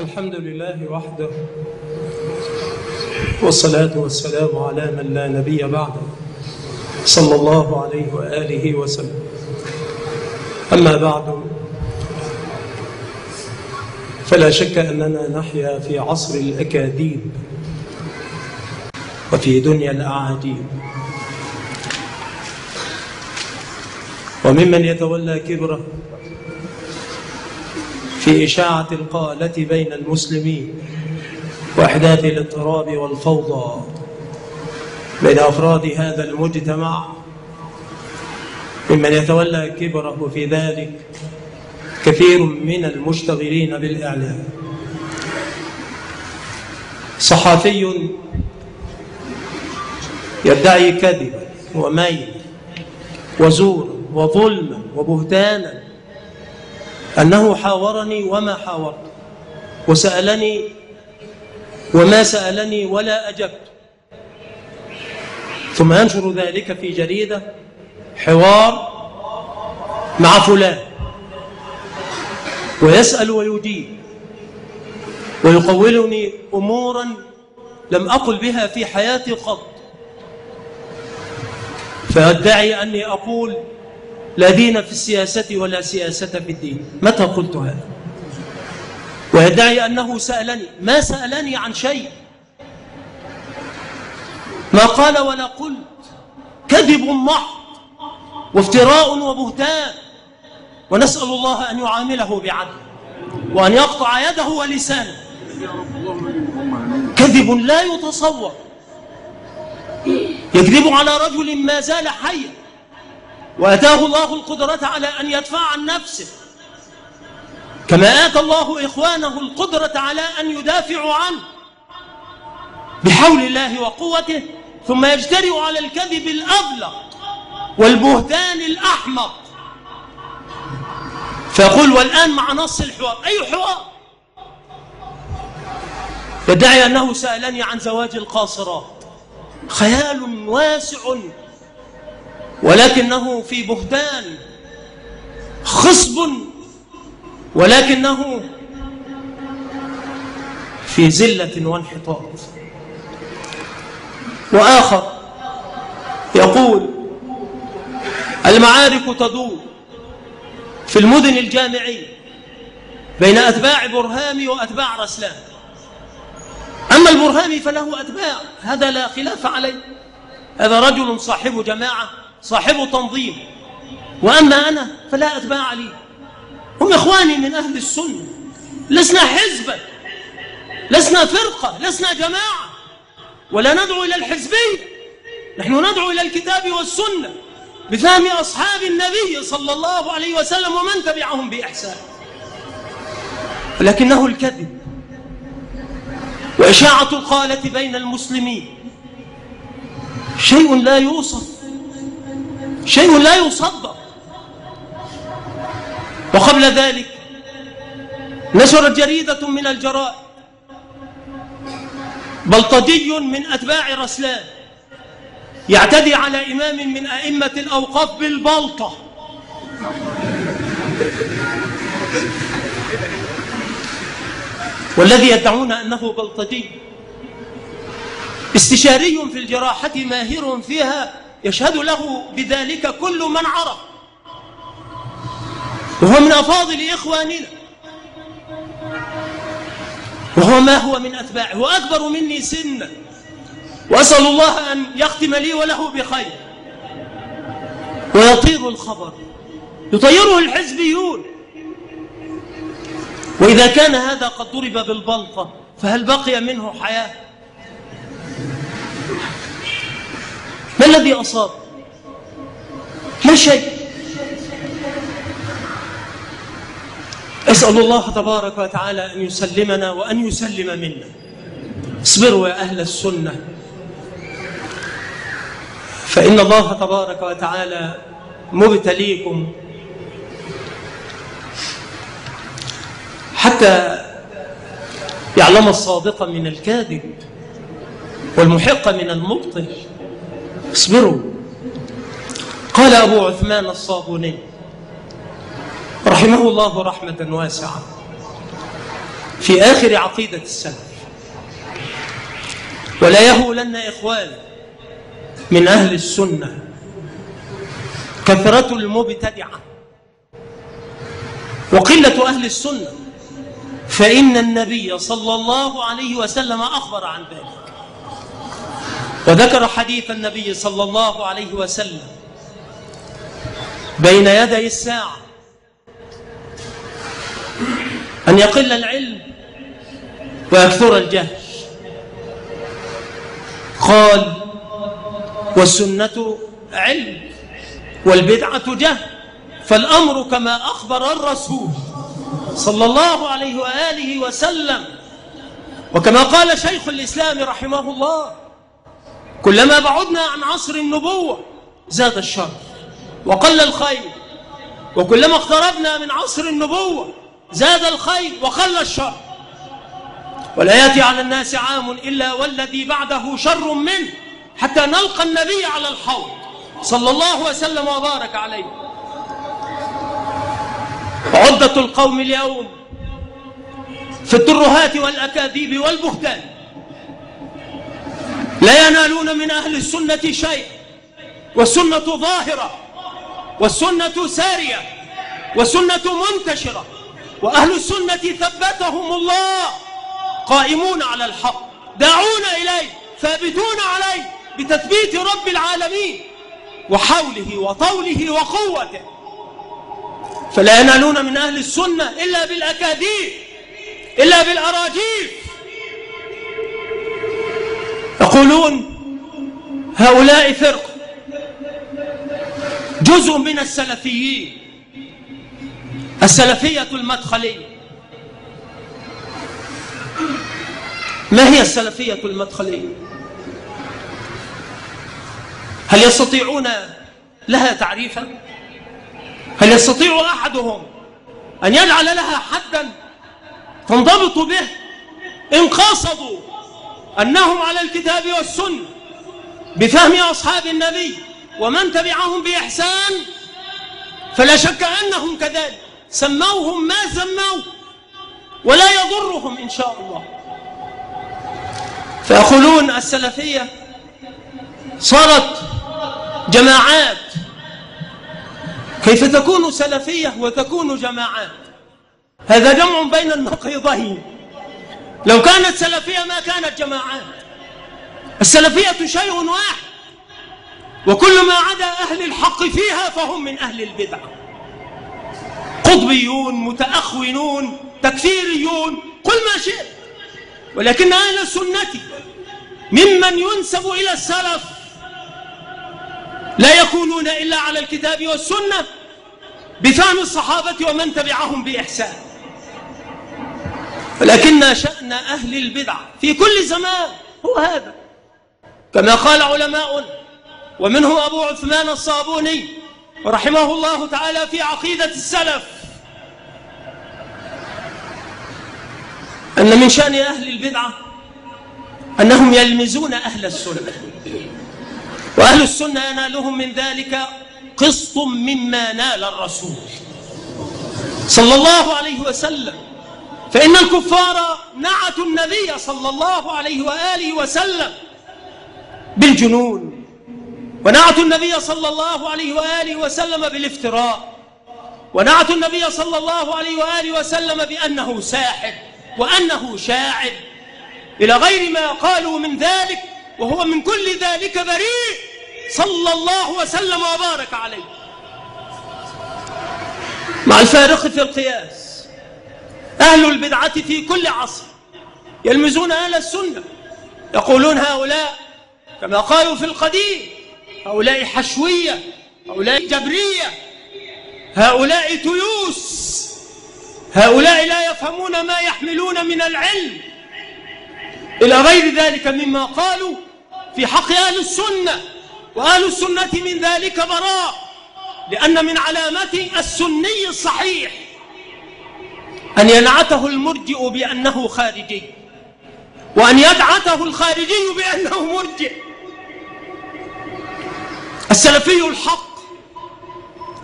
الحمد لله وحده والصلاة والسلام على من لا نبي بعده صلى الله عليه وآله وسلم. أما بعد فلا شك أننا نحيا في عصر الأكاذيب وفي دنيا الأعاجيب. وممن يتولى كبره في إشاعة القالة بين المسلمين وإحداث الاضطراب والفوضى بين أفراد هذا المجتمع ممن يتولى كبره في ذلك كثير من المشتغلين بالإعلام. صحفي يدعي كذبا وميل وزورا وظلما وبهتانا أنه حاورني وما حاورت. وسألني وما سألني ولا أجبت. ثم ينشر ذلك في جريدة حوار مع فلان. ويسأل ويجيب. ويقولني أمورا لم أقل بها في حياتي قط فيدعي أني أقول لا دين في السياسة ولا سياسة في الدين. متى قلت هذا؟ ويدعي أنه سألني. ما سألني عن شيء. ما قال ولا قلت. كذب محض وافتراء وبهتان. ونسأل الله أن يعامله بعدل. وأن يقطع يده ولسانه. كذب لا يتصور. يكذب على رجل ما زال حيا. وأتاه الله القدرة على أن يدفع عن نفسه. كما آتى الله إخوانه القدرة على أن يدافعوا عنه بحول الله وقوته ثم يجترئ على الكذب الأبلغ والبهتان الأحمق. فيقول والآن مع نص الحوار. أي حوار؟ يدعي أنه سألني عن زواج القاصرات. خيال واسع ولكنه في بهتان خصب ولكنه في زلة وانحطاط. وآخر يقول المعارك تدور في المدن الجامعية بين أتباع برهامي وأتباع رسلان. أما البرهامي فله أتباع هذا لا خلاف عليه. هذا رجل صاحب جماعة صاحب تنظيم. وأما أنا فلا أتباع لي. هم إخواني من أهل السنة. لسنا حزبا. لسنا فرقة. لسنا جماعة. ولا ندعو إلى الحزبية. نحن ندعو إلى الكتاب والسنة. بفهم أصحاب النبي صلى الله عليه وسلم ومن تبعهم بإحسان. ولكنه الكذب. وإشاعة القالة بين المسلمين. شيء لا يوصف. شيء لا يصدق. وقبل ذلك نشرت جريدة من الجرائد بلطجي من أتباع رسلان. يعتدي على إمام من أئمة الأوقاف بالبلطة. والذي يدعون أنه بلطجي. استشاري في الجراحة ماهر فيها. يشهد له بذلك كل من عرف. وهو من أفاضل إخواننا. وهو ما هو من أتباعه. وأكبر مني سنا. وأسأل الله أن يختم لي وله بخير. ويطير الخبر. يطيره الحزبيون. وإذا كان هذا قد ضرب بالبلطة فهل بقي منه حياة؟ ما الذي أصاب؟ لا شيء أسأل الله تبارك وتعالى أن يسلمنا وأن يسلم منا. اصبروا يا أهل السنة. فإن الله تبارك وتعالى مبتليكم. حتى يعلم الصادق من الكاذب والمحق من المبطل. اصبروا. قال أبو عثمان الصابوني رحمه الله رحمة واسعة في آخر عقيدة السلف. ولا يهولن إخواني من أهل السنة كثرة المبتدعة. وقلة أهل السنة فإن النبي صلى الله عليه وسلم أخبر عن ذلك. وذكر حديث النبي صلى الله عليه وسلم بين يدي الساعة أن يقل العلم ويكثر الجهل. قال والسنة علم والبدعة جهل فالأمر كما أخبر الرسول صلى الله عليه وآله وسلم. وكما قال شيخ الإسلام رحمه الله كلما بعدنا عن عصر النبوة زاد الشر وقل الخير وكلما اقتربنا من عصر النبوة زاد الخير وقل الشر ولا يأتي على الناس عام إلا والذي بعده شر منه حتى نلقى النبي على الحوض صلى الله وسلم وبارك عليه. عدة القوم اليوم في الترهات والأكاذيب والبهتان لا ينالون من أهل السنة شيء. والسنة ظاهرة. والسنة سارية. والسنة منتشرة. وأهل السنة ثبتهم الله. قائمون على الحق. داعون إليه. ثابتون عليه. بتثبيت رب العالمين. وحوله وطوله وقوته. فلا ينالون من أهل السنة إلا بالأكاذيب. إلا بالأراجيف. يقولون هؤلاء فرقة جزء من السلفيين. السلفية المدخلية. ما هي السلفية المدخلية؟ هل يستطيعون لها تعريفا؟ هل يستطيع أحدهم أن يجعل لها حدا تنضبط به إن قصدوا أنهم على الكتاب والسنة بفهم أصحاب النبي ومن تبعهم بإحسان فلا شك أنهم كذلك. سموهم ما سموا ولا يضرهم إن شاء الله. فيقولون السلفية صارت جماعات. كيف تكون سلفية وتكون جماعات؟ هذا جمع بين النقيضين. لو كانت سلفية ما كانت جماعات السلفية شيء واحد. وكل ما عدا أهل الحق فيها فهم من أهل البدعة قطبيون متأخونون تكفيريون قل ما شئت. ولكن أهل السنة ممن ينسب إلى السلف لا يكونون إلا على الكتاب والسنة. بفهم الصحابة ومن تبعهم بإحسان. ولكن شأن أهل البدع في كل زمان هو هذا. كما قال علماء ومنه أبو عثمان الصابوني رحمه الله تعالى في عقيدة السلف أن من شأن أهل البدعة أنهم يلمزون أهل السنة وأهل السنة ينالهم من ذلك قسط مما نال الرسول صلى الله عليه وسلم. فإن الكفار نعتوا النبي صلى الله عليه وآله وسلم بالجنون. ونعتوا النبي صلى الله عليه وآله وسلم بالافتراء. ونعتوا النبي صلى الله عليه وآله وسلم بأنه ساحر وأنه شاعر. إلى غير ما قالوا من ذلك وهو من كل ذلك بريء. صلى الله وسلم وبارك عليه. مع الفارق في القياس. أهل البدعة في كل عصر يلمزون أهل السنة يقولون هؤلاء كما قالوا في القديم هؤلاء حشوية هؤلاء جبرية هؤلاء تيوس هؤلاء لا يفهمون ما يحملون من العلم. إلى غير ذلك مما قالوا في حق أهل السنة وأهل السنة من ذلك براء لأن من علامات السني الصحيح أن ينعته المرجئ بأنه خارجي وأن يدعته الخارجي بأنه مرجئ. السلفي الحق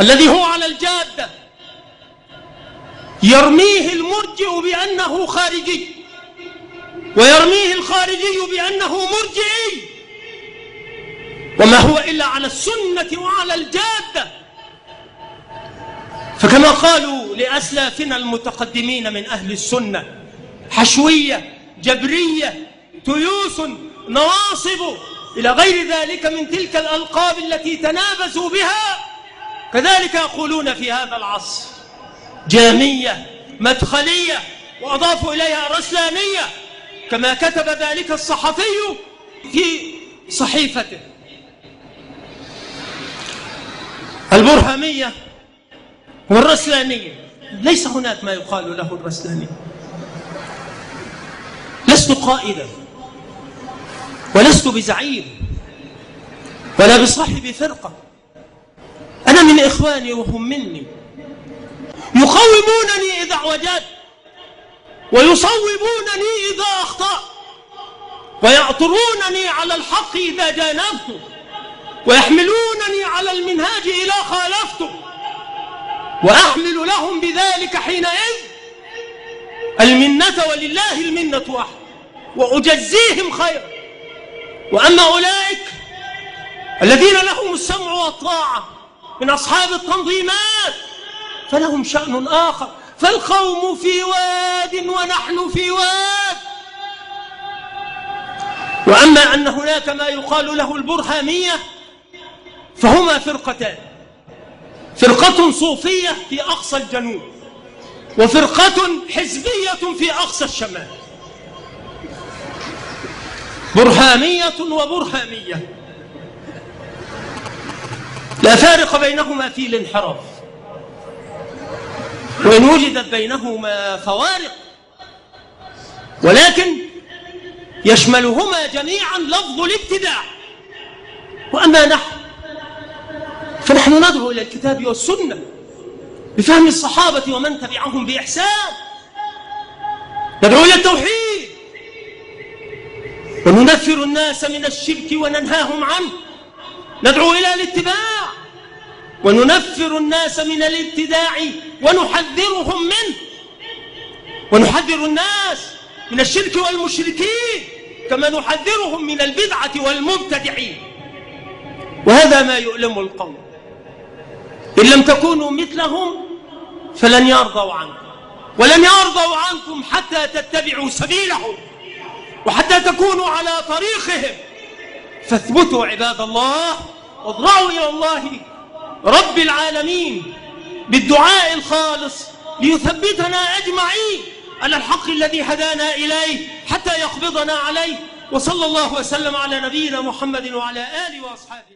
الذي هو على الجادة يرميه المرجئ بأنه خارجي ويرميه الخارجي بأنه مرجئي وما هو إلا على السنة وعلى الجادة. فكما قالوا لأسلافنا المتقدمين من أهل السنة. حشوية جبرية تيوس نواصب. إلى غير ذلك من تلك الألقاب التي تنابزوا بها كذلك يقولون في هذا العصر جامية مدخلية وأضافوا إليها رسلانية كما كتب ذلك الصحفي في صحيفته. البرهمية والرسلانية. ليس هناك ما يقال له الرسلانية لست قائدا ولست بزعيم ولا بصاحب فرقة. أنا من إخواني وهم مني. يقومونني إذا اعوجت ويصوبونني إذا أخطأ ويعطرونني على الحق إذا جانبت ويحملونني على المنهاج إذا خالفت. وأحمل لهم بذلك حينئذ المنة ولله المنة واحد وأجزيهم خيرا. وأما أولئك الذين لهم السمع والطاعة من أصحاب التنظيمات فلهم شأن آخر. فالقوم في واد ونحن في واد. وأما أن هناك ما يقال له البرهامية فهما فرقتان. فرقة صوفية في أقصى الجنوب وفرقة حزبية في أقصى الشمال. برهامية وبرهامية لا فارق بينهما في الانحراف وإن وجدت بينهما فوارق. ولكن يشملهما جميعا لفظ الابتداع. وأما نحن فنحن ندعو إلى الكتاب والسنة بفهم الصحابة ومن تبعهم بإحسان. ندعو إلى التوحيد. وننفر الناس من الشرك وننهاهم عنه. ندعو إلى الاتباع. وننفر الناس من الابتداع ونحذرهم منه. ونحذر الناس من الشرك والمشركين كما نحذرهم من البدعة والمبتدعين. وهذا ما يؤلم القوم إن لم تكونوا مثلهم فلن يرضوا عنكم. ولن يرضوا عنكم حتى تتبعوا سبيلهم. وحتى تكونوا على طريقهم. فاثبتوا عباد الله واضرعوا إلى الله رب العالمين بالدعاء الخالص ليثبتنا أجمعين على الحق الذي هدانا إليه حتى يقبضنا عليه. وصلى الله وسلم على نبينا محمد وعلى آله وأصحابه.